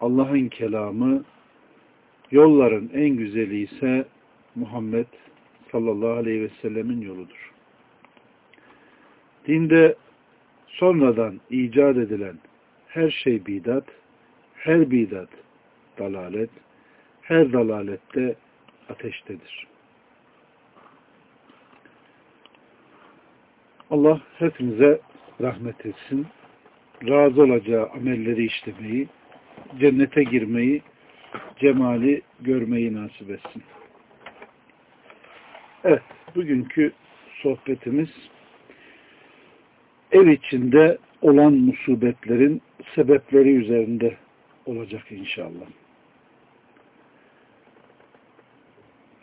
Allah'ın kelamı, yolların en güzeli ise Muhammed sallallahu aleyhi ve sellemin yoludur. Dinde sonradan icat edilen her şey bidat, her bidat dalalet, her dalalette ateştedir. Allah hepinize rahmet etsin. Razı olacağı amelleri işlemeyi, cennete girmeyi, cemali görmeyi nasip etsin. Evet, bugünkü sohbetimiz ev içinde olan musibetlerin sebepleri üzerinde olacak inşallah.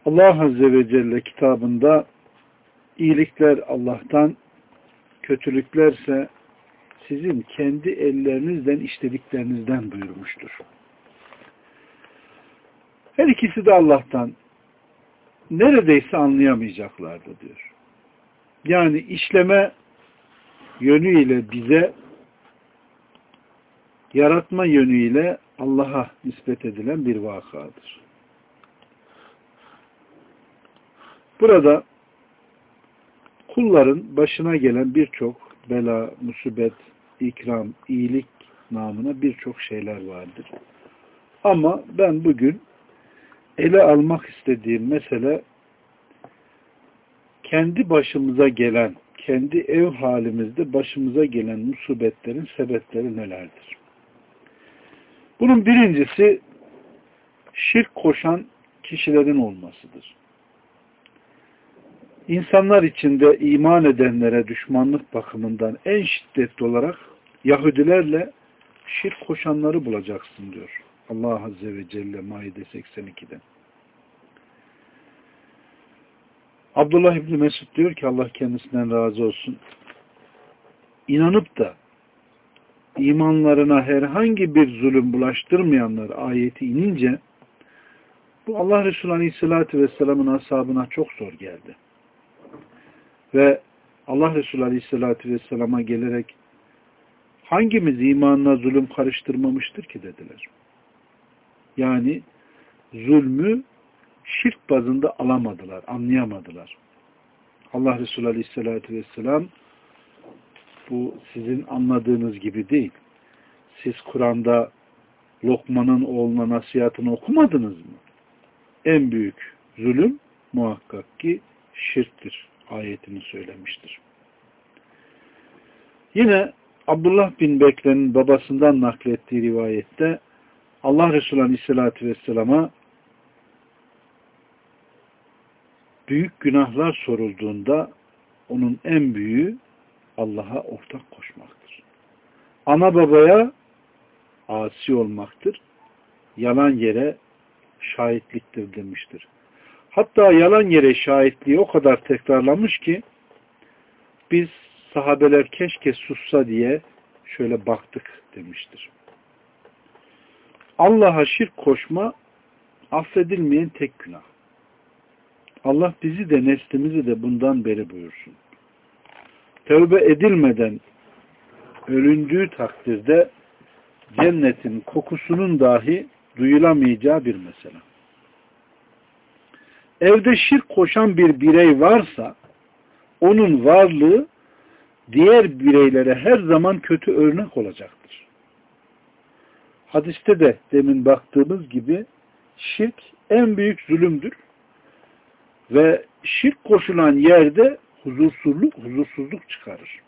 Allah Azze ve Celle kitabında iyilikler Allah'tan, kötülüklerse sizin kendi ellerinizden işlediklerinizden buyurmuştur. Her ikisi de Allah'tan neredeyse anlayamayacaklardı diyor. Yani işleme yönüyle bize yaratma yönüyle Allah'a nispet edilen bir vakadır. Burada kulların başına gelen birçok bela, musibet, ikram, iyilik namına birçok şeyler vardır. Ama ben bugün ele almak istediğim mesele kendi başımıza gelen, kendi ev halimizde başımıza gelen musibetlerin sebepleri nelerdir? Bunun birincisi şirk koşan kişilerin olmasıdır. İnsanlar içinde iman edenlere düşmanlık bakımından en şiddetli olarak Yahudilerle şirk koşanları bulacaksın diyor. Allah Azze ve Celle Maide 82'den. Abdullah İbni Mesud diyor ki Allah kendisinden razı olsun. İnanıp da imanlarına herhangi bir zulüm bulaştırmayanlar ayeti inince bu Allah Resulü Aleyhisselatü Vesselam'ın ashabına çok zor geldi. Ve Allah Resulü Aleyhisselatü Vesselam'a gelerek hangimiz imanına zulüm karıştırmamıştır ki dediler. Yani zulmü şirk bazında alamadılar, anlayamadılar. Allah Resulü Aleyhisselatü Vesselam bu sizin anladığınız gibi değil. Siz Kur'an'da Lokman'ın oğluna nasihatını okumadınız mı? En büyük zulüm muhakkak ki şirktir ayetini söylemiştir. Yine Abdullah bin Bekle'nin babasından naklettiği rivayette Allah Resulü Aleyhisselatü Vesselam'a büyük günahlar sorulduğunda onun en büyüğü Allah'a ortak koşmaktır. Ana babaya asi olmaktır. Yalan yere şahitliktir demiştir. Hatta yalan yere şahitliği o kadar tekrarlamış ki biz sahabeler keşke sussa diye şöyle baktık demiştir. Allah'a şirk koşma affedilmeyen tek günah. Allah bizi de neslimizi de bundan beri buyursun. Tövbe edilmeden ölündüğü takdirde cennetin kokusunun dahi duyulamayacağı bir mesele. Evde şirk koşan bir birey varsa onun varlığı diğer bireylere her zaman kötü örnek olacaktır. Hadiste de demin baktığımız gibi şirk en büyük zulümdür. Ve şirk koşulan yerde huzursuzluk, huzursuzluk çıkarır.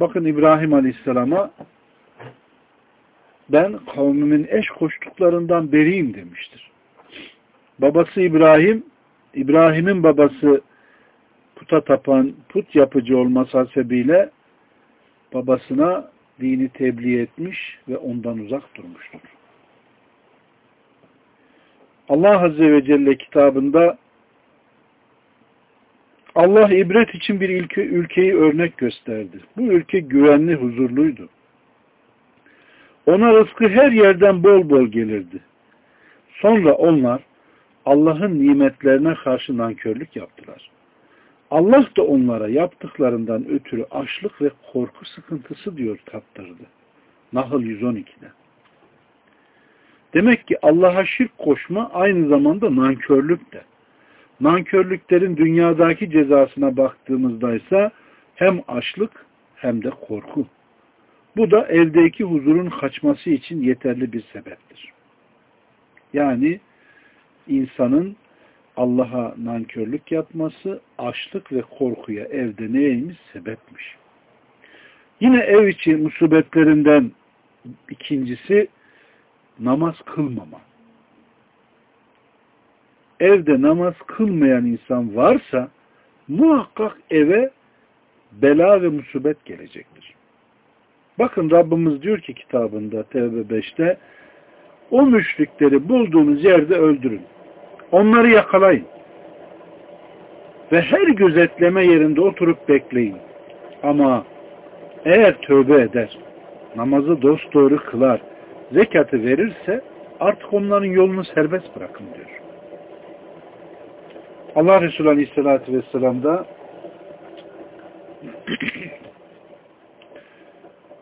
Bakın İbrahim Aleyhisselam'a ben kavmimin eş koştuklarından beriyim demiştir. Babası İbrahim, İbrahim'in babası puta tapan, put yapıcı olması hasebiyle babasına dini tebliğ etmiş ve ondan uzak durmuştur. Allah Azze ve Celle kitabında Allah ibret için bir ülke, ülkeyi örnek gösterdi. Bu ülke güvenli, huzurluydu. Ona rızkı her yerden bol bol gelirdi. Sonra onlar Allah'ın nimetlerine karşı nankörlük yaptılar. Allah da onlara yaptıklarından ötürü açlık ve korku sıkıntısı diyor tattırdı. Nahl 112'de. Demek ki Allah'a şirk koşma aynı zamanda nankörlük de. Nankörlüklerin dünyadaki cezasına baktığımızda ise hem açlık hem de korku. Bu da evdeki huzurun kaçması için yeterli bir sebeptir. Yani insanın Allah'a nankörlük yapması açlık ve korkuya evde neymiş? Sebepmiş. Yine ev içi musibetlerinden ikincisi namaz kılmama. Evde namaz kılmayan insan varsa muhakkak eve bela ve musibet gelecektir. Bakın Rabbimiz diyor ki kitabında Tevbe 5'te o müşrikleri bulduğunuz yerde öldürün. Onları yakalayın. Ve her gözetleme yerinde oturup bekleyin. Ama eğer tövbe eder, namazı dosdoğru kılar, zekatı verirse artık onların yolunu serbest bırakın diyor. Allah Resulü Aleyhisselatü Vesselam da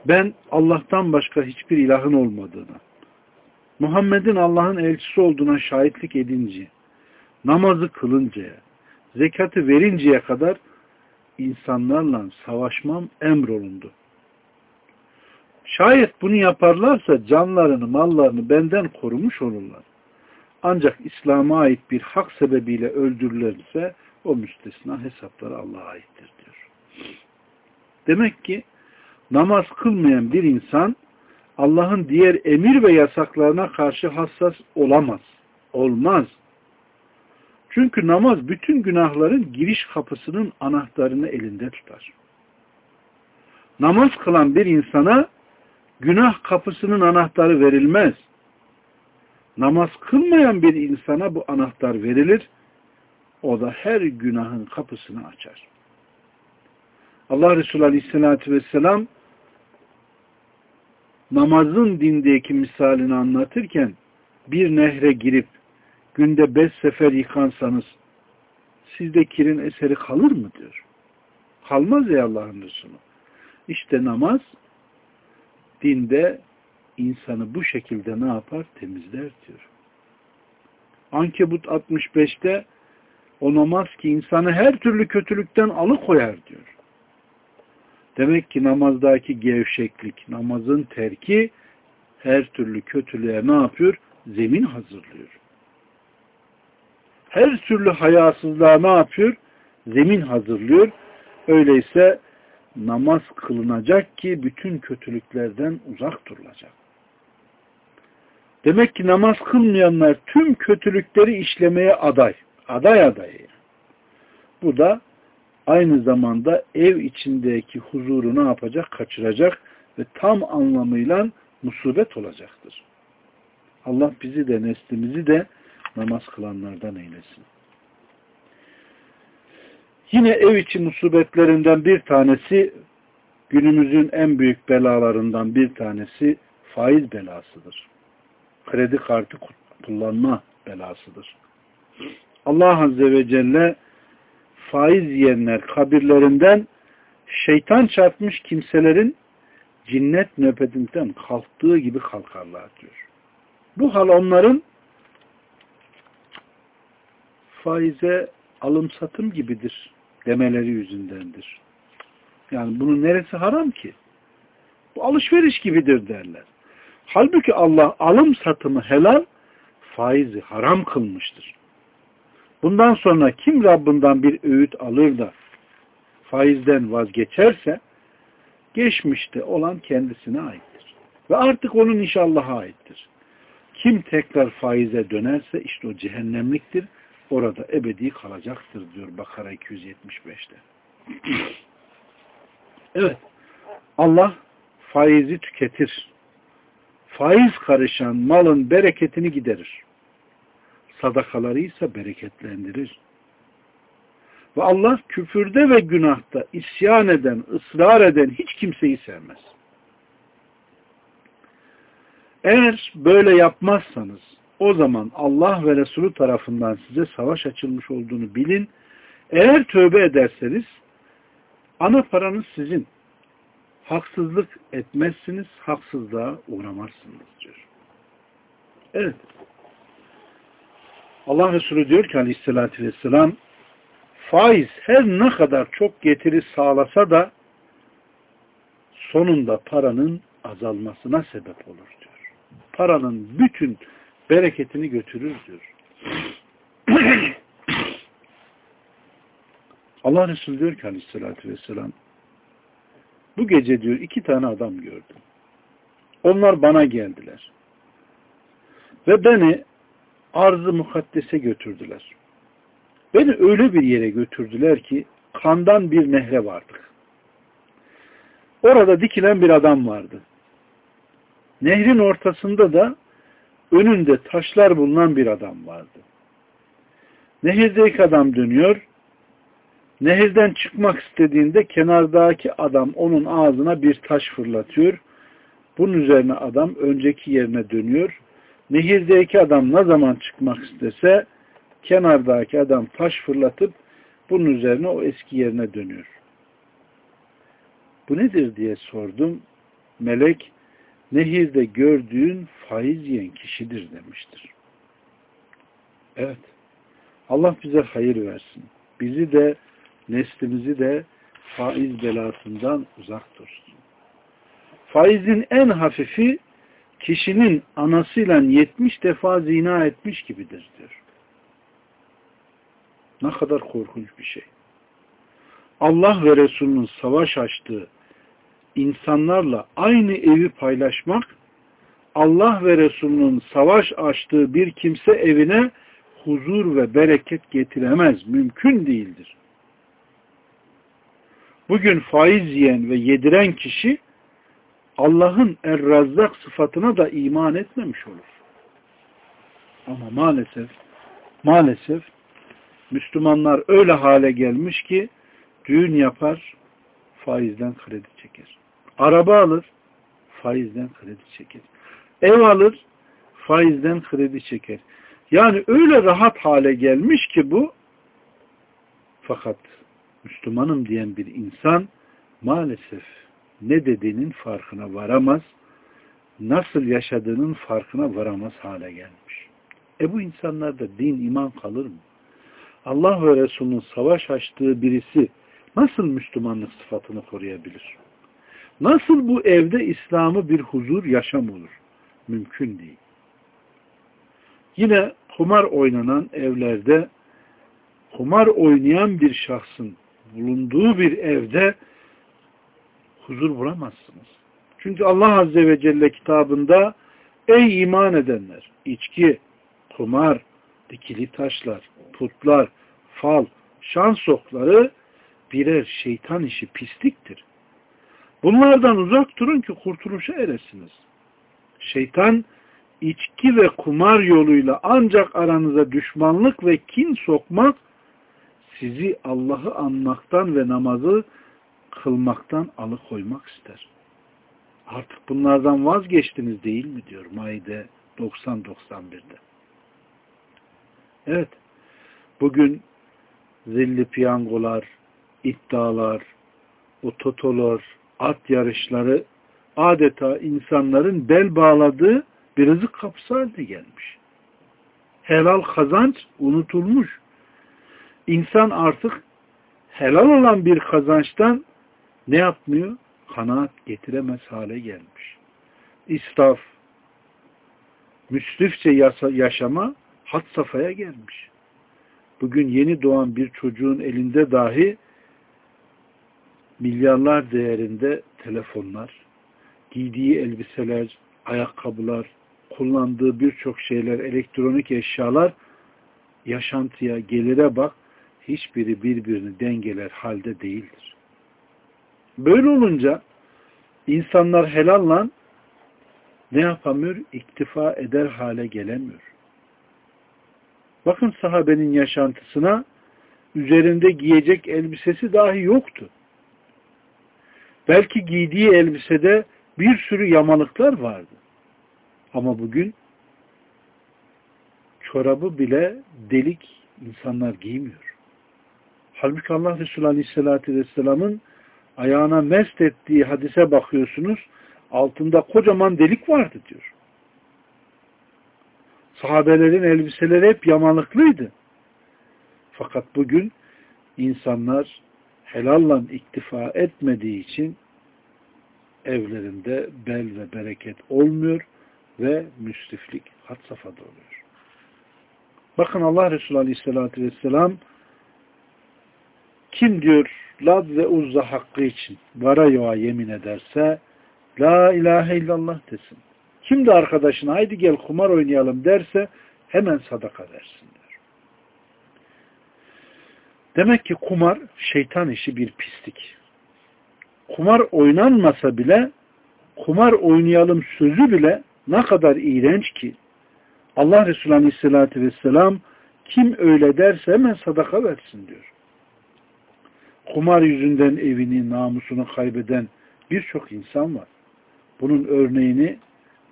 ben Allah'tan başka hiçbir ilahın olmadığını, Muhammed'in Allah'ın elçisi olduğuna şahitlik edince, namazı kılıncaya, zekatı verinceye kadar insanlarla savaşmam emrolundu. Şayet bunu yaparlarsa canlarını, mallarını benden korumuş olurlar. Ancak İslam'a ait bir hak sebebiyle öldürülürse o müstesna hesapları Allah'a aittir diyor. Demek ki namaz kılmayan bir insan Allah'ın diğer emir ve yasaklarına karşı hassas olamaz. Olmaz. Çünkü namaz bütün günahların giriş kapısının anahtarını elinde tutar. Namaz kılan bir insana günah kapısının anahtarı verilmez. Namaz kılmayan bir insana bu anahtar verilir. O da her günahın kapısını açar. Allah Resulü Aleyhisselatü Vesselam namazın dindeki misalini anlatırken bir nehre girip günde beş sefer yıkansanız sizde kirin eseri kalır mı diyor. Kalmaz ya Allah'ın Resulü. İşte namaz dinde insanı bu şekilde ne yapar? Temizler diyor. Ankebut 65'te o namaz ki insanı her türlü kötülükten alıkoyar diyor. Demek ki namazdaki gevşeklik, namazın terki her türlü kötülüğe ne yapıyor? Zemin hazırlıyor. Her türlü hayasızlığa ne yapıyor? Zemin hazırlıyor. Öyleyse namaz kılınacak ki bütün kötülüklerden uzak durulacak. Demek ki namaz kılmayanlar tüm kötülükleri işlemeye aday. Aday adayı. Bu da aynı zamanda ev içindeki huzuru ne yapacak? Kaçıracak ve tam anlamıyla musibet olacaktır. Allah bizi de neslimizi de namaz kılanlardan eylesin. Yine ev içi musibetlerinden bir tanesi günümüzün en büyük belalarından bir tanesi faiz belasıdır. Kredi kartı kullanma belasıdır. Allah Azze ve Celle faiz yiyenler kabirlerinden şeytan çarpmış kimselerin cinnet nöbetinden kalktığı gibi kalkarlar diyor. Bu hal onların faize alım satım gibidir demeleri yüzündendir. Yani bunun neresi haram ki? Bu alışveriş gibidir derler. Halbuki Allah alım satımı helal, faizi haram kılmıştır. Bundan sonra kim Rabbinden bir öğüt alır da faizden vazgeçerse geçmişte olan kendisine aittir. Ve artık onun inşallah aittir. Kim tekrar faize dönerse işte o cehennemliktir. Orada ebedi kalacaktır diyor Bakara 275'te. evet. Allah faizi tüketir. Faiz karışan malın bereketini giderir sadakaları ise bereketlendirir. Ve Allah küfürde ve günahta isyan eden, ısrar eden hiç kimseyi sevmez. Eğer böyle yapmazsanız o zaman Allah ve Resulü tarafından size savaş açılmış olduğunu bilin. Eğer tövbe ederseniz ana paranız sizin. Haksızlık etmezsiniz, haksızlığa uğramazsınız diyor. Evet. Allah Resulü diyor ki aleyhissalatü vesselam faiz her ne kadar çok getiri sağlasa da sonunda paranın azalmasına sebep olur diyor. Paranın bütün bereketini götürür diyor. Allah Resulü diyor ki aleyhissalatü vesselam bu gece diyor iki tane adam gördüm. Onlar bana geldiler. Ve beni arz-ı mukaddese götürdüler. Beni öyle bir yere götürdüler ki kandan bir nehre vardık. Orada dikilen bir adam vardı. Nehrin ortasında da önünde taşlar bulunan bir adam vardı. Nehirdeki adam dönüyor. Nehirden çıkmak istediğinde kenardaki adam onun ağzına bir taş fırlatıyor. Bunun üzerine adam önceki yerine dönüyor. Nehirdeki adam ne zaman çıkmak istese kenardaki adam taş fırlatıp bunun üzerine o eski yerine dönüyor. Bu nedir diye sordum. Melek nehirde gördüğün faiz yiyen kişidir demiştir. Evet. Allah bize hayır versin. Bizi de neslimizi de faiz belasından uzak tutsun. Faizin en hafifi kişinin anasıyla yetmiş defa zina etmiş gibidir diyor. Ne kadar korkunç bir şey. Allah ve Resulünün savaş açtığı insanlarla aynı evi paylaşmak, Allah ve Resulünün savaş açtığı bir kimse evine huzur ve bereket getiremez. Mümkün değildir. Bugün faiz yiyen ve yediren kişi Allah'ın Er-Razzak sıfatına da iman etmemiş olur. Ama maalesef maalesef Müslümanlar öyle hale gelmiş ki düğün yapar, faizden kredi çeker. Araba alır, faizden kredi çeker. Ev alır, faizden kredi çeker. Yani öyle rahat hale gelmiş ki bu fakat Müslümanım diyen bir insan maalesef ne dediğinin farkına varamaz, nasıl yaşadığının farkına varamaz hale gelmiş. E bu insanlarda din, iman kalır mı? Allah ve Resulünün savaş açtığı birisi nasıl Müslümanlık sıfatını koruyabilir? Nasıl bu evde İslam'ı bir huzur yaşam olur? Mümkün değil. Yine kumar oynanan evlerde kumar oynayan bir şahsın bulunduğu bir evde huzur bulamazsınız. Çünkü Allah Azze ve Celle kitabında ey iman edenler içki, kumar, dikili taşlar, putlar, fal, şans okları birer şeytan işi pisliktir. Bunlardan uzak durun ki kurtuluşa eresiniz. Şeytan içki ve kumar yoluyla ancak aranıza düşmanlık ve kin sokmak sizi Allah'ı anmaktan ve namazı kılmaktan alıkoymak ister. Artık bunlardan vazgeçtiniz değil mi diyor Maide 90-91'de. Evet. Bugün zilli piyangolar, iddialar, o totolar, at yarışları adeta insanların bel bağladığı bir rızık kapısı haline gelmiş. Helal kazanç unutulmuş. İnsan artık helal olan bir kazançtan ne yapmıyor? Kanaat getiremez hale gelmiş. İsraf, müsrifçe yaşama hat safhaya gelmiş. Bugün yeni doğan bir çocuğun elinde dahi milyarlar değerinde telefonlar, giydiği elbiseler, ayakkabılar, kullandığı birçok şeyler, elektronik eşyalar yaşantıya, gelire bak, hiçbiri birbirini dengeler halde değildir. Böyle olunca insanlar helalla ne yapamıyor? İktifa eder hale gelemiyor. Bakın sahabenin yaşantısına üzerinde giyecek elbisesi dahi yoktu. Belki giydiği elbisede bir sürü yamalıklar vardı. Ama bugün çorabı bile delik insanlar giymiyor. Halbuki Allah Resulü Aleyhisselatü Vesselam'ın ayağına mest ettiği hadise bakıyorsunuz altında kocaman delik vardı diyor. Sahabelerin elbiseleri hep yamalıklıydı. Fakat bugün insanlar helalla iktifa etmediği için evlerinde bel ve bereket olmuyor ve müsriflik had safhada oluyor. Bakın Allah Resulü Aleyhisselatü Vesselam kim diyor Lad ve Uzza hakkı için vara yoğa yemin ederse La ilahe illallah desin. Kim de arkadaşına haydi gel kumar oynayalım derse hemen sadaka versin diyor. Demek ki kumar şeytan işi bir pislik. Kumar oynanmasa bile kumar oynayalım sözü bile ne kadar iğrenç ki Allah Resulü Aleyhisselatü Vesselam kim öyle derse hemen sadaka versin diyor. Kumar yüzünden evini, namusunu kaybeden birçok insan var. Bunun örneğini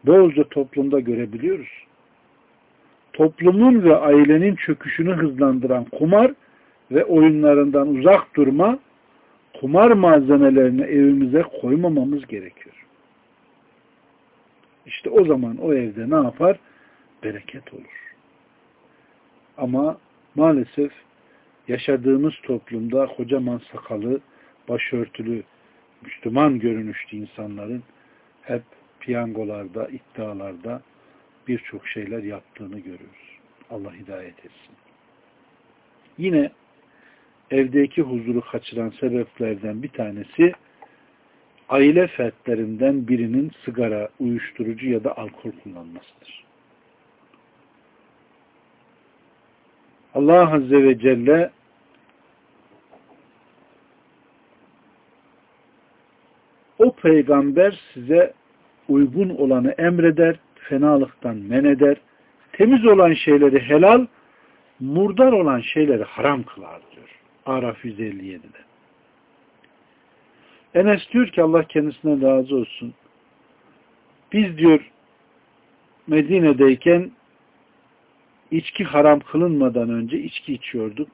bolca toplumda görebiliyoruz. Toplumun ve ailenin çöküşünü hızlandıran kumar ve oyunlarından uzak durma, kumar malzemelerini evimize koymamamız gerekiyor. İşte o zaman o evde ne yapar? Bereket olur. Ama maalesef yaşadığımız toplumda kocaman sakalı, başörtülü, Müslüman görünüşlü insanların hep piyangolarda, iddialarda birçok şeyler yaptığını görüyoruz. Allah hidayet etsin. Yine evdeki huzuru kaçıran sebeplerden bir tanesi aile fertlerinden birinin sigara, uyuşturucu ya da alkol kullanmasıdır. Allah Azze ve Celle o peygamber size uygun olanı emreder, fenalıktan men eder, temiz olan şeyleri helal, murdar olan şeyleri haram kılar diyor. Araf 157'de. Enes diyor ki Allah kendisine razı olsun. Biz diyor Medine'deyken içki haram kılınmadan önce içki içiyorduk.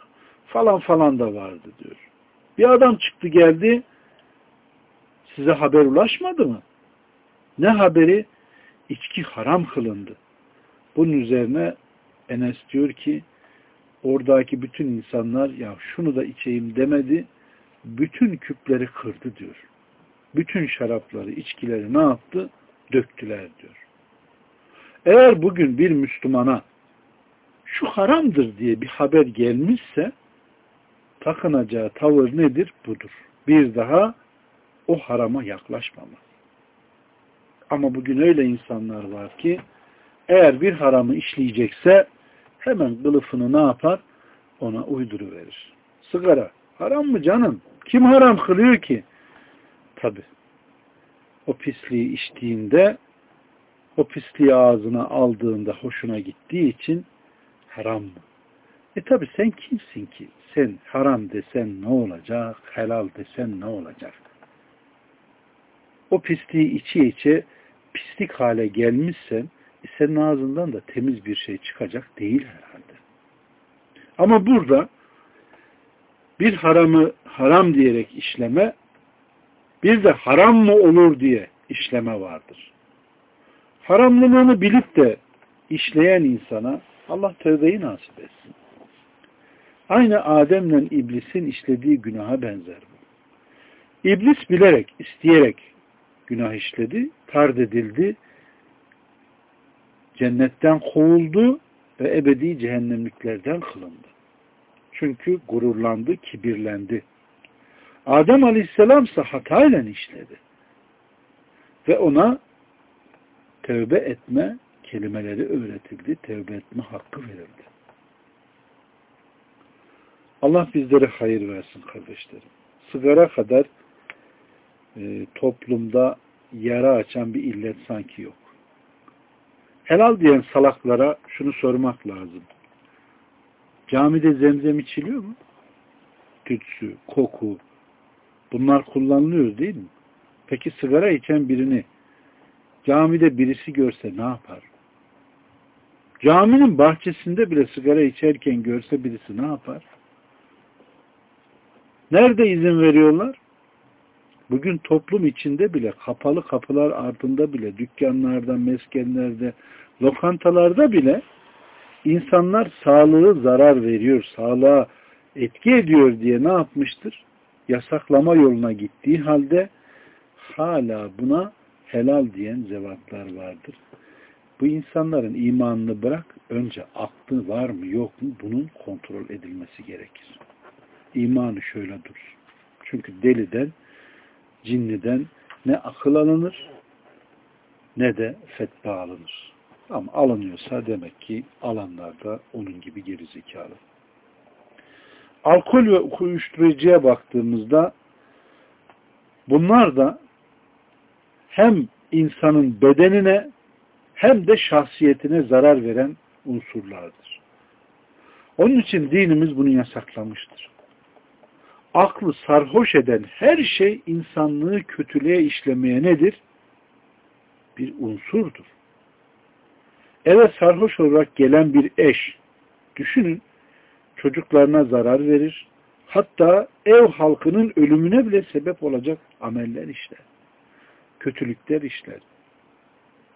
Falan falan da vardı diyor. Bir adam çıktı geldi size haber ulaşmadı mı? Ne haberi? İçki haram kılındı. Bunun üzerine Enes diyor ki oradaki bütün insanlar ya şunu da içeyim demedi. Bütün küpleri kırdı diyor. Bütün şarapları, içkileri ne yaptı? Döktüler diyor. Eğer bugün bir Müslümana şu haramdır diye bir haber gelmişse takınacağı tavır nedir? Budur. Bir daha o harama yaklaşmama. Ama bugün öyle insanlar var ki eğer bir haramı işleyecekse hemen kılıfını ne yapar? Ona uyduruverir. Sigara. Haram mı canım? Kim haram kılıyor ki? Tabi. O pisliği içtiğinde o pisliği ağzına aldığında hoşuna gittiği için haram mı? E tabi sen kimsin ki? Sen haram desen ne olacak? Helal desen ne olacak? O pisliği içi içe pislik hale gelmişsen senin ağzından da temiz bir şey çıkacak değil herhalde. Ama burada bir haramı haram diyerek işleme bir de haram mı olur diye işleme vardır. Haramlılığını bilip de işleyen insana Allah tövbeyi nasip etsin. Aynı Adem'le iblisin işlediği günaha benzer bu. İblis bilerek, isteyerek günah işledi, tard edildi, cennetten kovuldu ve ebedi cehennemliklerden kılındı. Çünkü gururlandı, kibirlendi. Adem Aleyhisselam ise hatayla işledi. Ve ona tövbe etme kelimeleri öğretildi. Tövbe etme hakkı verildi. Allah bizlere hayır versin kardeşlerim. Sigara kadar e, toplumda yara açan bir illet sanki yok. Helal diyen salaklara şunu sormak lazım. Camide zemzem içiliyor mu? Tütsü, koku, bunlar kullanılıyor değil mi? Peki sigara içen birini camide birisi görse ne yapar? Caminin bahçesinde bile sigara içerken görse birisi ne yapar? Nerede izin veriyorlar? Bugün toplum içinde bile, kapalı kapılar ardında bile, dükkanlarda, meskenlerde, lokantalarda bile insanlar sağlığı zarar veriyor, sağlığa etki ediyor diye ne yapmıştır? Yasaklama yoluna gittiği halde hala buna helal diyen zevatlar vardır. Bu insanların imanını bırak, önce aklı var mı yok mu bunun kontrol edilmesi gerekir. İmanı şöyle dur. Çünkü deliden, cinniden ne akıl alınır ne de fetva alınır. Ama alınıyorsa demek ki alanlar da onun gibi gerizekalı. Alkol ve uyuşturucuya baktığımızda bunlar da hem insanın bedenine hem de şahsiyetine zarar veren unsurlardır. Onun için dinimiz bunu yasaklamıştır. Aklı sarhoş eden her şey insanlığı kötülüğe işlemeye nedir? Bir unsurdur. Eve sarhoş olarak gelen bir eş, düşünün, çocuklarına zarar verir, hatta ev halkının ölümüne bile sebep olacak ameller işler. Kötülükler işler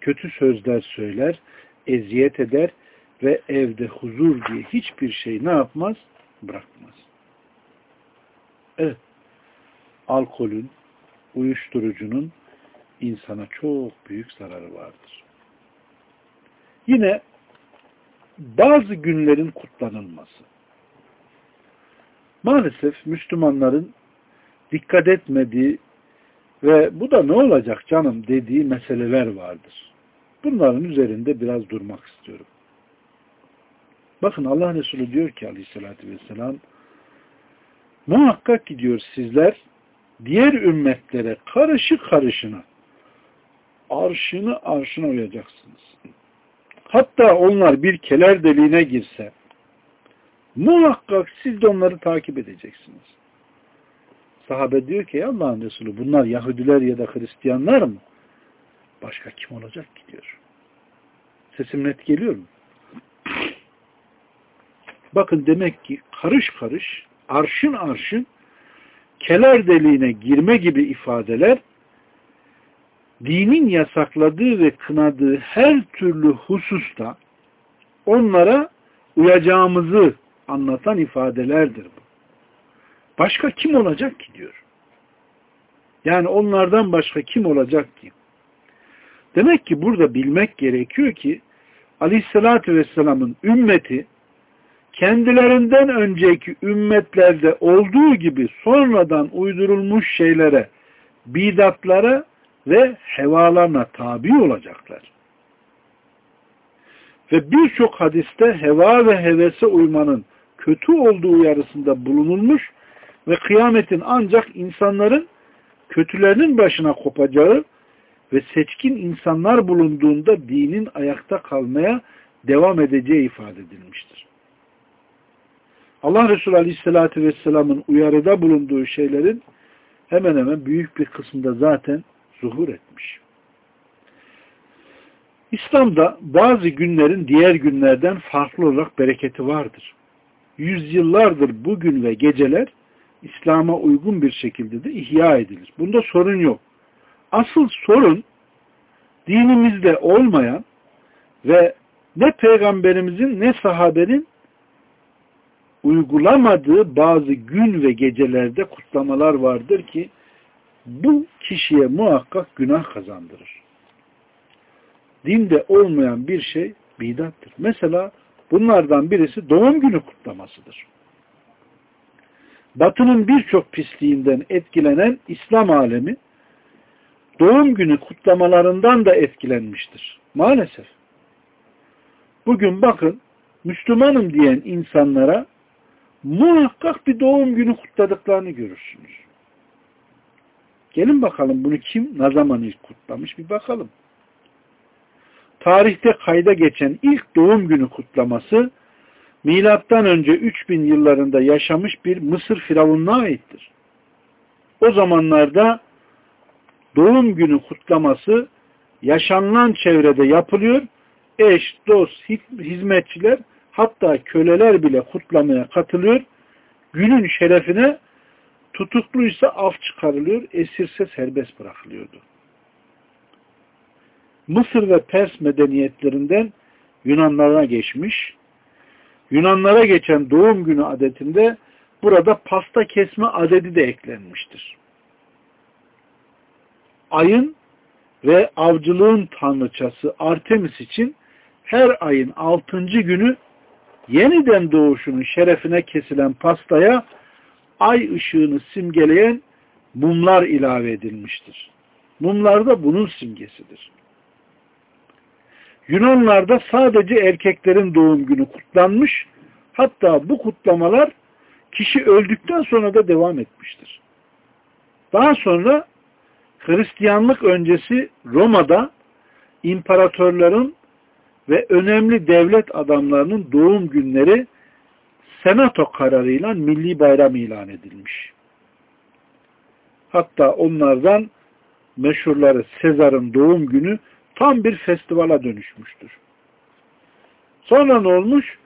kötü sözler söyler, eziyet eder ve evde huzur diye hiçbir şey ne yapmaz? Bırakmaz. Evet. Alkolün, uyuşturucunun insana çok büyük zararı vardır. Yine bazı günlerin kutlanılması. Maalesef Müslümanların dikkat etmediği ve bu da ne olacak canım dediği meseleler vardır. Bunların üzerinde biraz durmak istiyorum. Bakın Allah Resulü diyor ki aleyhissalatü vesselam muhakkak ki diyor sizler diğer ümmetlere karışı karışına arşını arşına uyacaksınız. Hatta onlar bir keler deliğine girse muhakkak siz de onları takip edeceksiniz. Sahabe diyor ki Allah'ın Resulü bunlar Yahudiler ya da Hristiyanlar mı? Başka kim olacak ki diyor. Sesim net geliyor mu? Bakın demek ki karış karış, arşın arşın keler deliğine girme gibi ifadeler dinin yasakladığı ve kınadığı her türlü hususta onlara uyacağımızı anlatan ifadelerdir bu. Başka kim olacak ki diyor. Yani onlardan başka kim olacak ki? Demek ki burada bilmek gerekiyor ki Aleyhisselatü Vesselam'ın ümmeti kendilerinden önceki ümmetlerde olduğu gibi sonradan uydurulmuş şeylere, bidatlara ve hevalarına tabi olacaklar. Ve birçok hadiste heva ve hevese uymanın kötü olduğu uyarısında bulunulmuş ve kıyametin ancak insanların kötülerinin başına kopacağı ve seçkin insanlar bulunduğunda dinin ayakta kalmaya devam edeceği ifade edilmiştir. Allah Resulü Aleyhisselatü Vesselam'ın uyarıda bulunduğu şeylerin hemen hemen büyük bir kısmında zaten zuhur etmiş. İslam'da bazı günlerin diğer günlerden farklı olarak bereketi vardır. Yüzyıllardır bugün ve geceler İslam'a uygun bir şekilde de ihya edilir. Bunda sorun yok. Asıl sorun dinimizde olmayan ve ne peygamberimizin ne sahabenin uygulamadığı bazı gün ve gecelerde kutlamalar vardır ki bu kişiye muhakkak günah kazandırır. Dinde olmayan bir şey bidattır. Mesela bunlardan birisi doğum günü kutlamasıdır. Batının birçok pisliğinden etkilenen İslam alemi doğum günü kutlamalarından da etkilenmiştir. Maalesef. Bugün bakın Müslümanım diyen insanlara muhakkak bir doğum günü kutladıklarını görürsünüz. Gelin bakalım bunu kim ne zaman ilk kutlamış bir bakalım. Tarihte kayda geçen ilk doğum günü kutlaması milattan önce 3000 yıllarında yaşamış bir Mısır firavununa aittir. O zamanlarda doğum günü kutlaması yaşanılan çevrede yapılıyor. Eş, dost, hizmetçiler hatta köleler bile kutlamaya katılıyor. Günün şerefine tutukluysa af çıkarılıyor, esirse serbest bırakılıyordu. Mısır ve Pers medeniyetlerinden Yunanlara geçmiş. Yunanlara geçen doğum günü adetinde burada pasta kesme adedi de eklenmiştir. Ayın ve avcılığın tanrıçası Artemis için her ayın altıncı günü yeniden doğuşunun şerefine kesilen pastaya ay ışığını simgeleyen mumlar ilave edilmiştir. Mumlar da bunun simgesidir. Yunanlarda sadece erkeklerin doğum günü kutlanmış, hatta bu kutlamalar kişi öldükten sonra da devam etmiştir. Daha sonra Hristiyanlık öncesi Roma'da imparatorların ve önemli devlet adamlarının doğum günleri senato kararıyla milli bayram ilan edilmiş. Hatta onlardan meşhurları Sezar'ın doğum günü tam bir festivala dönüşmüştür. Sonra ne olmuş?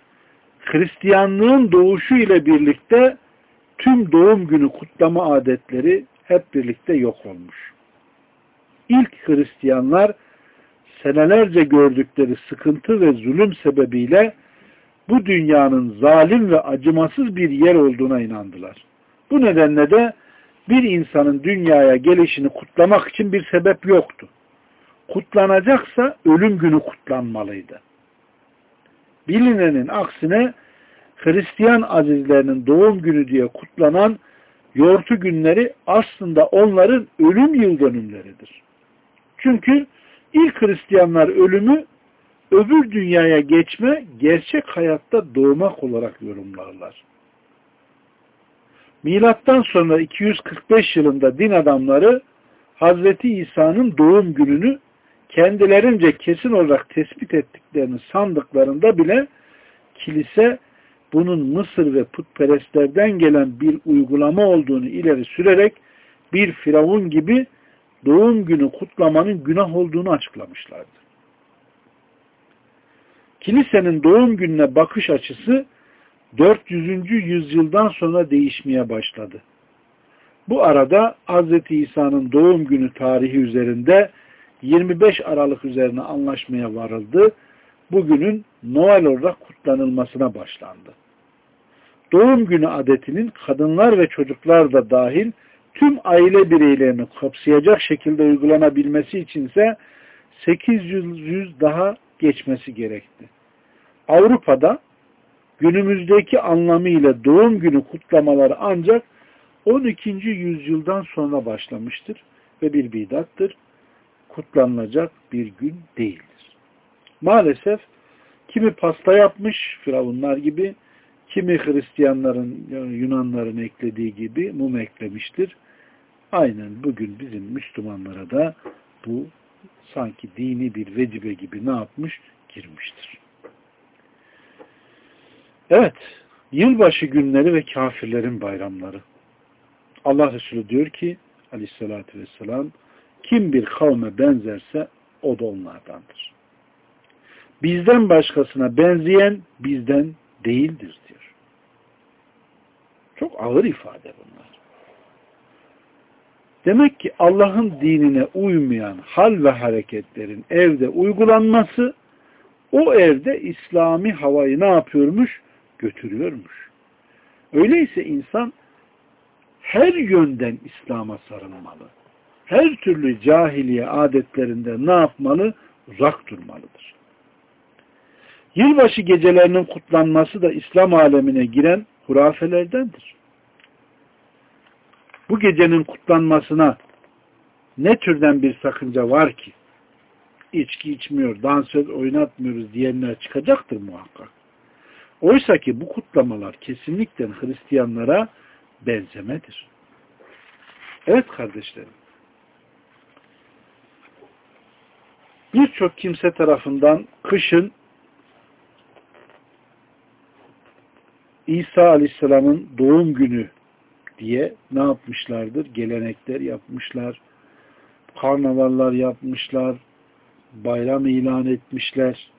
Hristiyanlığın doğuşu ile birlikte tüm doğum günü kutlama adetleri hep birlikte yok olmuş. İlk Hristiyanlar senelerce gördükleri sıkıntı ve zulüm sebebiyle bu dünyanın zalim ve acımasız bir yer olduğuna inandılar. Bu nedenle de bir insanın dünyaya gelişini kutlamak için bir sebep yoktu. Kutlanacaksa ölüm günü kutlanmalıydı. Bilinenin aksine Hristiyan azizlerinin doğum günü diye kutlanan yortu günleri aslında onların ölüm yıl dönümleridir. Çünkü ilk Hristiyanlar ölümü öbür dünyaya geçme, gerçek hayatta doğmak olarak yorumlarlar. Milattan sonra 245 yılında din adamları Hazreti İsa'nın doğum gününü kendilerince kesin olarak tespit ettiklerini sandıklarında bile kilise bunun Mısır ve putperestlerden gelen bir uygulama olduğunu ileri sürerek bir firavun gibi doğum günü kutlamanın günah olduğunu açıklamışlardı. Kilisenin doğum gününe bakış açısı 400. yüzyıldan sonra değişmeye başladı. Bu arada Hz. İsa'nın doğum günü tarihi üzerinde 25 Aralık üzerine anlaşmaya varıldı. Bugünün Noel olarak kutlanılmasına başlandı. Doğum günü adetinin kadınlar ve çocuklar da dahil tüm aile bireylerini kapsayacak şekilde uygulanabilmesi içinse 800 yüz daha geçmesi gerekti. Avrupa'da günümüzdeki anlamıyla doğum günü kutlamaları ancak 12. yüzyıldan sonra başlamıştır ve bir bidattır. Kutlanılacak bir gün değildir. Maalesef kimi pasta yapmış firavunlar gibi, kimi Hristiyanların, Yunanların eklediği gibi mum eklemiştir. Aynen bugün bizim Müslümanlara da bu sanki dini bir vecibe gibi ne yapmış? Girmiştir. Evet, yılbaşı günleri ve kafirlerin bayramları. Allah Resulü diyor ki aleyhissalatü vesselam kim bir kavme benzerse o da onlardandır. Bizden başkasına benzeyen bizden değildir diyor. Çok ağır ifade bunlar. Demek ki Allah'ın dinine uymayan hal ve hareketlerin evde uygulanması o evde İslami havayı ne yapıyormuş? Götürüyormuş. Öyleyse insan her yönden İslam'a sarılmalı. Her türlü cahiliye adetlerinde ne yapmalı? Uzak durmalıdır. Yılbaşı gecelerinin kutlanması da İslam alemine giren hurafelerdendir bu gecenin kutlanmasına ne türden bir sakınca var ki? İçki içmiyor, dansöz oynatmıyoruz diyenler çıkacaktır muhakkak. Oysa ki bu kutlamalar kesinlikle Hristiyanlara benzemedir. Evet kardeşlerim. Birçok kimse tarafından kışın İsa Aleyhisselam'ın doğum günü diye ne yapmışlardır? Gelenekler yapmışlar, karnavallar yapmışlar, bayram ilan etmişler.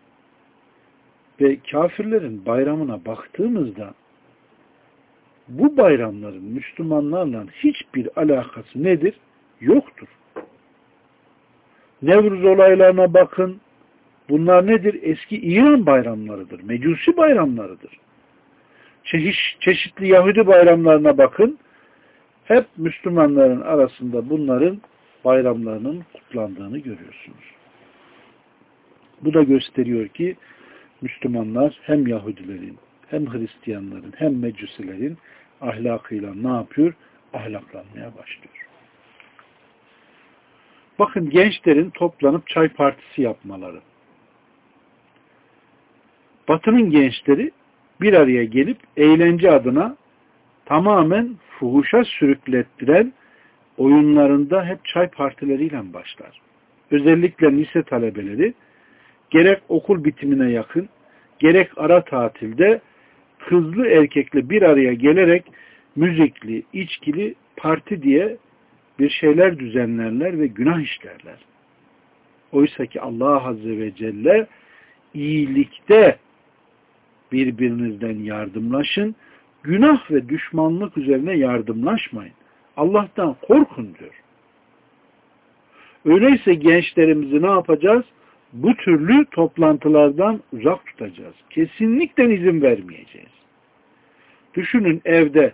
Ve kafirlerin bayramına baktığımızda bu bayramların Müslümanlarla hiçbir alakası nedir? Yoktur. Nevruz olaylarına bakın. Bunlar nedir? Eski İran bayramlarıdır. Mecusi bayramlarıdır. Çeşit, çeşitli Yahudi bayramlarına bakın. Hep Müslümanların arasında bunların bayramlarının kutlandığını görüyorsunuz. Bu da gösteriyor ki Müslümanlar hem Yahudilerin hem Hristiyanların hem Mecusilerin ahlakıyla ne yapıyor? Ahlaklanmaya başlıyor. Bakın gençlerin toplanıp çay partisi yapmaları. Batının gençleri bir araya gelip eğlence adına tamamen fuhuşa sürüklettiren oyunlarında hep çay partileriyle başlar. Özellikle lise talebeleri gerek okul bitimine yakın, gerek ara tatilde kızlı erkekli bir araya gelerek müzikli, içkili parti diye bir şeyler düzenlerler ve günah işlerler. Oysa ki Allah Azze ve Celle iyilikte birbirinizden yardımlaşın, günah ve düşmanlık üzerine yardımlaşmayın. Allah'tan korkun diyor. Öyleyse gençlerimizi ne yapacağız? Bu türlü toplantılardan uzak tutacağız. Kesinlikle izin vermeyeceğiz. Düşünün evde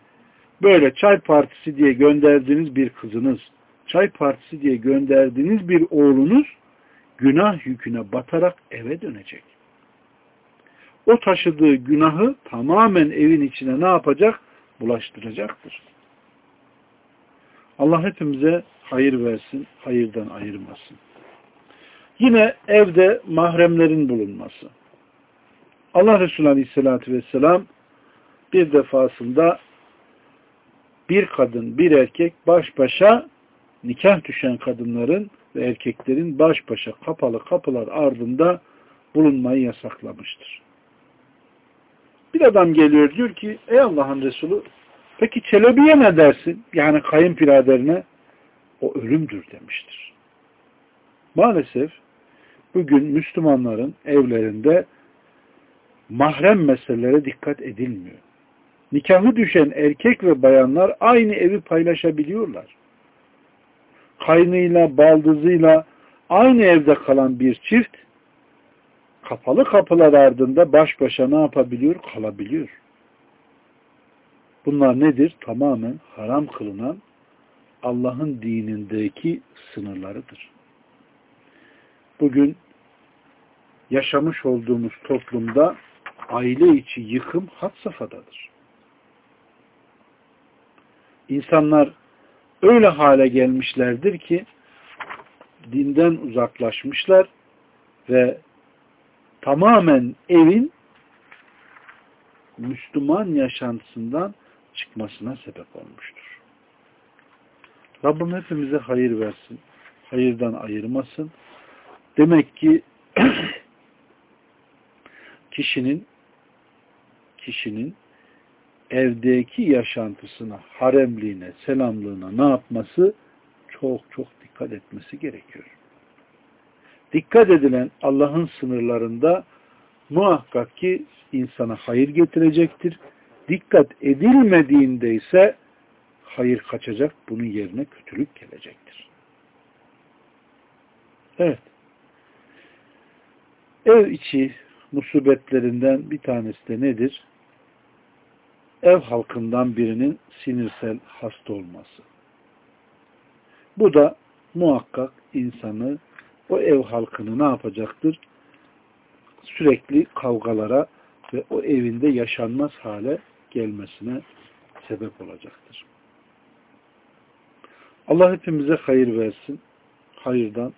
böyle çay partisi diye gönderdiğiniz bir kızınız, çay partisi diye gönderdiğiniz bir oğlunuz günah yüküne batarak eve dönecek. O taşıdığı günahı tamamen evin içine ne yapacak? Bulaştıracaktır. Allah hepimize hayır versin, hayırdan ayırmasın. Yine evde mahremlerin bulunması. Allah Resulü Aleyhisselatü Vesselam bir defasında bir kadın, bir erkek baş başa nikah düşen kadınların ve erkeklerin baş başa kapalı kapılar ardında bulunmayı yasaklamıştır. Bir adam geliyor diyor ki ey Allah'ın Resulü peki Çelebi'ye ne dersin? Yani kayınpiraderine o ölümdür demiştir. Maalesef bugün Müslümanların evlerinde mahrem meselelere dikkat edilmiyor. Nikahı düşen erkek ve bayanlar aynı evi paylaşabiliyorlar. Kaynıyla, baldızıyla aynı evde kalan bir çift kapalı kapılar ardında baş başa ne yapabiliyor? Kalabiliyor. Bunlar nedir? Tamamen haram kılınan Allah'ın dinindeki sınırlarıdır. Bugün yaşamış olduğumuz toplumda aile içi yıkım had safhadadır. İnsanlar öyle hale gelmişlerdir ki dinden uzaklaşmışlar ve tamamen evin Müslüman yaşantısından çıkmasına sebep olmuştur. Rabbim hepimize hayır versin. Hayırdan ayırmasın. Demek ki kişinin kişinin evdeki yaşantısına, haremliğine, selamlığına ne yapması? Çok çok dikkat etmesi gerekiyor. Dikkat edilen Allah'ın sınırlarında muhakkak ki insana hayır getirecektir. Dikkat edilmediğinde ise hayır kaçacak, bunun yerine kötülük gelecektir. Evet. Ev içi musibetlerinden bir tanesi de nedir? Ev halkından birinin sinirsel hasta olması. Bu da muhakkak insanı, o ev halkını ne yapacaktır? Sürekli kavgalara ve o evinde yaşanmaz hale gelmesine sebep olacaktır. Allah hepimize hayır versin. Hayırdan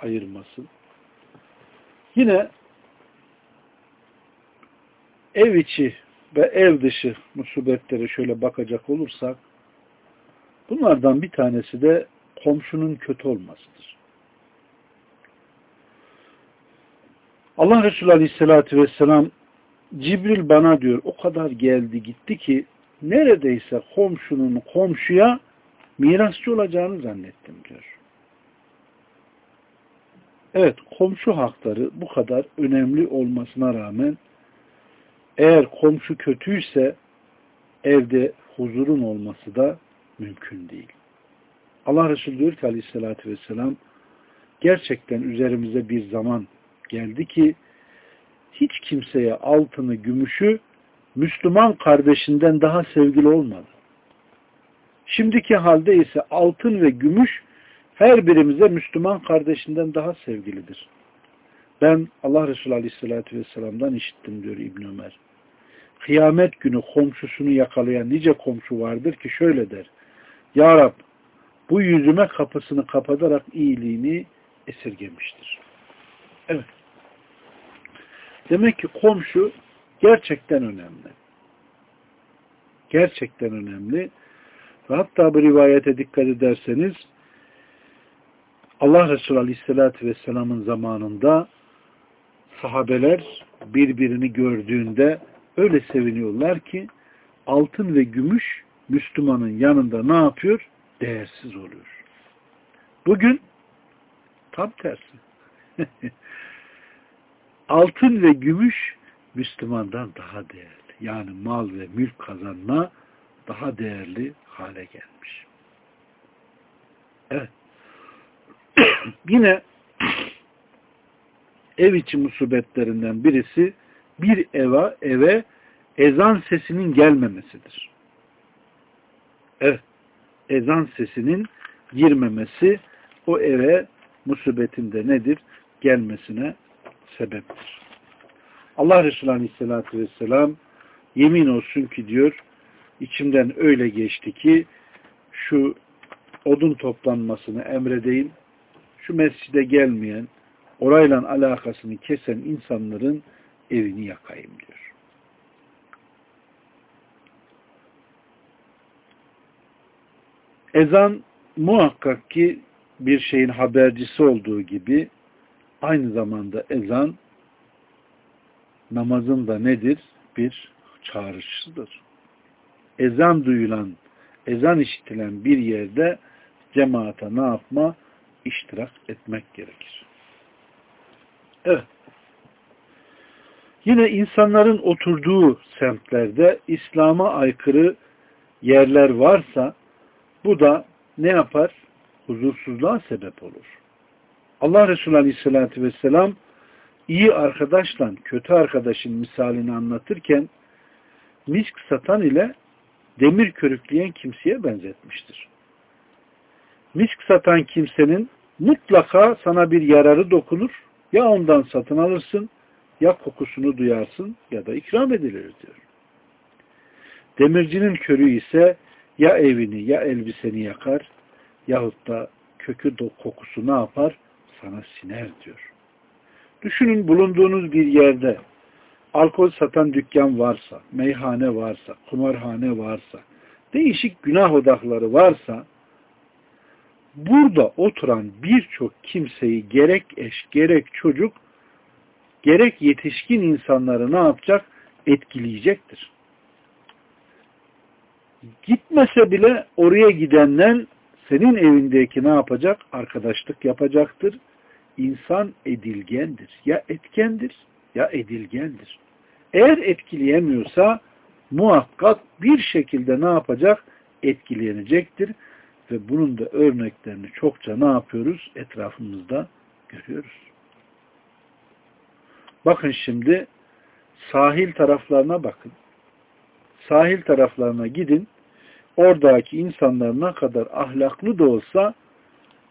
ayırmasın. Yine ev içi ve ev dışı musibetlere şöyle bakacak olursak bunlardan bir tanesi de komşunun kötü olmasıdır. Allah Resulü Aleyhisselatü Vesselam Cibril bana diyor o kadar geldi gitti ki neredeyse komşunun komşuya mirasçı olacağını zannettim diyor. Evet komşu hakları bu kadar önemli olmasına rağmen eğer komşu kötüyse evde huzurun olması da mümkün değil. Allah Resulü diyor ki aleyhissalatü vesselam gerçekten üzerimize bir zaman geldi ki hiç kimseye altını, gümüşü Müslüman kardeşinden daha sevgili olmadı. Şimdiki halde ise altın ve gümüş her birimize Müslüman kardeşinden daha sevgilidir. Ben Allah Resulü Aleyhisselatü Vesselam'dan işittim diyor İbn Ömer. Kıyamet günü komşusunu yakalayan nice komşu vardır ki şöyle der. Ya Rab bu yüzüme kapısını kapatarak iyiliğini esirgemiştir. Evet. Demek ki komşu gerçekten önemli. Gerçekten önemli. Ve hatta bu rivayete dikkat ederseniz Allah Resulü Aleyhisselatü Vesselam'ın zamanında sahabeler birbirini gördüğünde öyle seviniyorlar ki altın ve gümüş Müslümanın yanında ne yapıyor? Değersiz oluyor. Bugün tam tersi. altın ve gümüş Müslümandan daha değerli. Yani mal ve mülk kazanma daha değerli hale gelmiş. Evet. Yine ev içi musibetlerinden birisi bir eve, eve ezan sesinin gelmemesidir. Evet. Ezan sesinin girmemesi o eve musibetinde nedir? Gelmesine sebeptir. Allah Resulü Aleyhisselatü Vesselam yemin olsun ki diyor içimden öyle geçti ki şu odun toplanmasını emredeyim şu mescide gelmeyen orayla alakasını kesen insanların evini yakayım diyor. Ezan muhakkak ki bir şeyin habercisi olduğu gibi aynı zamanda ezan namazın da nedir? Bir çağrışıdır. Ezan duyulan, ezan işitilen bir yerde cemaate ne yapma? iştirak etmek gerekir. Evet. Yine insanların oturduğu semtlerde İslam'a aykırı yerler varsa bu da ne yapar? Huzursuzluğa sebep olur. Allah Resulü Aleyhisselatü Vesselam iyi arkadaşla kötü arkadaşın misalini anlatırken misk satan ile demir körükleyen kimseye benzetmiştir. Misk satan kimsenin mutlaka sana bir yararı dokunur. Ya ondan satın alırsın, ya kokusunu duyarsın ya da ikram edilir diyor. Demircinin körü ise ya evini ya elbiseni yakar yahut da kökü kokusu ne yapar? Sana siner diyor. Düşünün bulunduğunuz bir yerde alkol satan dükkan varsa, meyhane varsa, kumarhane varsa, değişik günah odakları varsa burada oturan birçok kimseyi gerek eş, gerek çocuk, gerek yetişkin insanları ne yapacak? Etkileyecektir. Gitmese bile oraya gidenden senin evindeki ne yapacak? Arkadaşlık yapacaktır. İnsan edilgendir. Ya etkendir ya edilgendir. Eğer etkileyemiyorsa muhakkak bir şekilde ne yapacak? Etkilenecektir ve bunun da örneklerini çokça ne yapıyoruz? Etrafımızda görüyoruz. Bakın şimdi sahil taraflarına bakın. Sahil taraflarına gidin. Oradaki insanlar ne kadar ahlaklı da olsa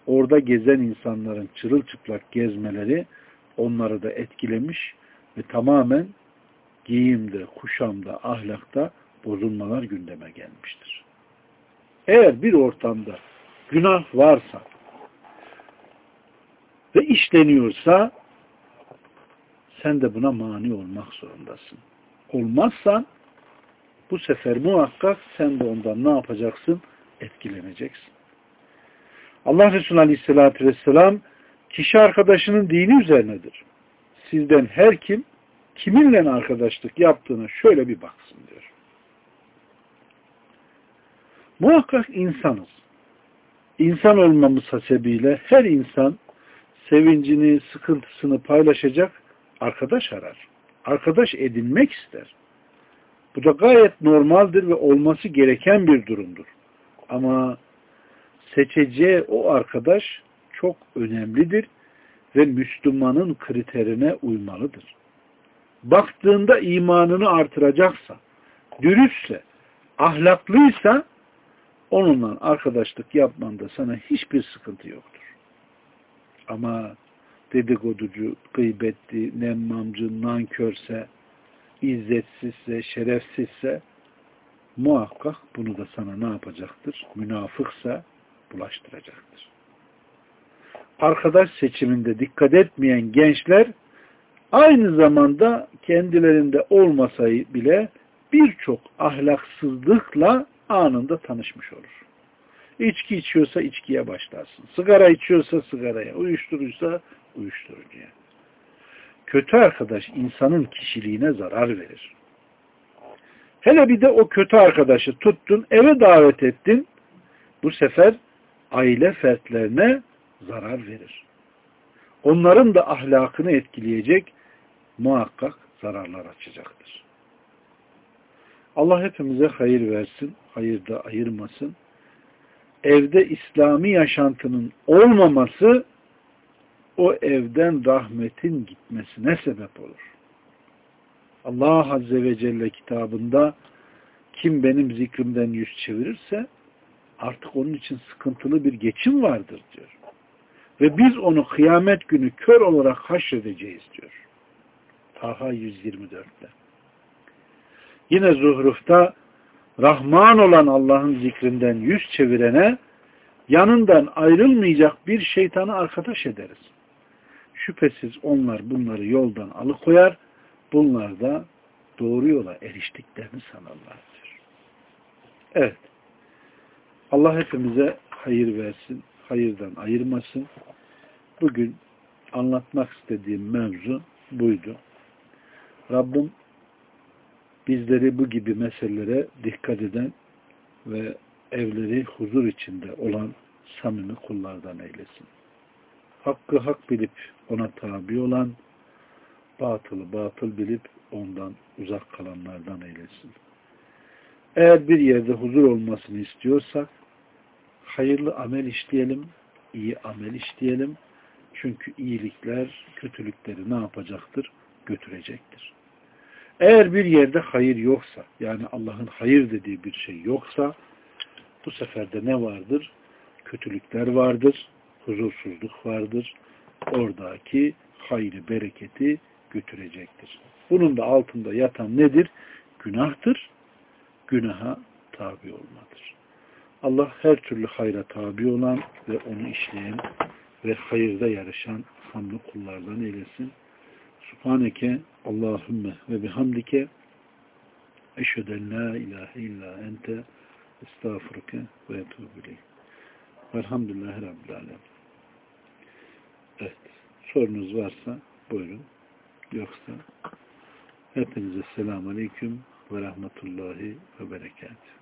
orada gezen insanların çırılçıplak gezmeleri onları da etkilemiş ve tamamen giyimde, kuşamda, ahlakta bozulmalar gündeme gelmiştir. Eğer bir ortamda günah varsa ve işleniyorsa sen de buna mani olmak zorundasın. Olmazsan bu sefer muhakkak sen de ondan ne yapacaksın? Etkileneceksin. Allah Resulü Aleyhisselatü Vesselam kişi arkadaşının dini üzerinedir. Sizden her kim kiminle arkadaşlık yaptığına şöyle bir baksın diyor. Muhakkak insanız. İnsan olmamız hasebiyle her insan sevincini, sıkıntısını paylaşacak arkadaş arar. Arkadaş edinmek ister. Bu da gayet normaldir ve olması gereken bir durumdur. Ama seçeceği o arkadaş çok önemlidir ve Müslümanın kriterine uymalıdır. Baktığında imanını artıracaksa, dürüstse, ahlaklıysa onunla arkadaşlık yapmanda sana hiçbir sıkıntı yoktur. Ama dedikoducu, gıybetli, nemmamcı, nankörse, izzetsizse, şerefsizse muhakkak bunu da sana ne yapacaktır? Münafıksa bulaştıracaktır. Arkadaş seçiminde dikkat etmeyen gençler aynı zamanda kendilerinde olmasayı bile birçok ahlaksızlıkla anında tanışmış olur. İçki içiyorsa içkiye başlarsın. Sigara içiyorsa sigaraya, uyuşturucuysa uyuşturucuya. Kötü arkadaş insanın kişiliğine zarar verir. Hele bir de o kötü arkadaşı tuttun, eve davet ettin. Bu sefer aile fertlerine zarar verir. Onların da ahlakını etkileyecek muhakkak zararlar açacaktır. Allah hepimize hayır versin, hayır da ayırmasın. Evde İslami yaşantının olmaması o evden rahmetin gitmesine sebep olur. Allah Azze ve Celle kitabında kim benim zikrimden yüz çevirirse artık onun için sıkıntılı bir geçim vardır diyor. Ve biz onu kıyamet günü kör olarak haşredeceğiz diyor. Taha 124'te. Yine Zuhruf'ta Rahman olan Allah'ın zikrinden yüz çevirene yanından ayrılmayacak bir şeytanı arkadaş ederiz. Şüphesiz onlar bunları yoldan alıkoyar, bunlar da doğru yola eriştiklerini sanırlardır. Evet. Allah hepimize hayır versin, hayırdan ayırmasın. Bugün anlatmak istediğim mevzu buydu. Rabbim bizleri bu gibi meselelere dikkat eden ve evleri huzur içinde olan samimi kullardan eylesin. Hakkı hak bilip ona tabi olan, batılı batıl bilip ondan uzak kalanlardan eylesin. Eğer bir yerde huzur olmasını istiyorsak, hayırlı amel işleyelim, iyi amel işleyelim. Çünkü iyilikler kötülükleri ne yapacaktır? Götürecektir. Eğer bir yerde hayır yoksa, yani Allah'ın hayır dediği bir şey yoksa, bu sefer de ne vardır? Kötülükler vardır, huzursuzluk vardır. Oradaki hayrı, bereketi götürecektir. Bunun da altında yatan nedir? Günahtır. Günaha tabi olmadır. Allah her türlü hayra tabi olan ve onu işleyen ve hayırda yarışan hamdü kullardan eylesin. Subhaneke Allahümme ve bihamdike eşheden la ilahe illa ente estağfurke ve etubu Velhamdülillahi Rabbil Alem. Evet. Sorunuz varsa buyurun. Yoksa hepinize selamun aleyküm ve rahmetullahi ve berekatuhu.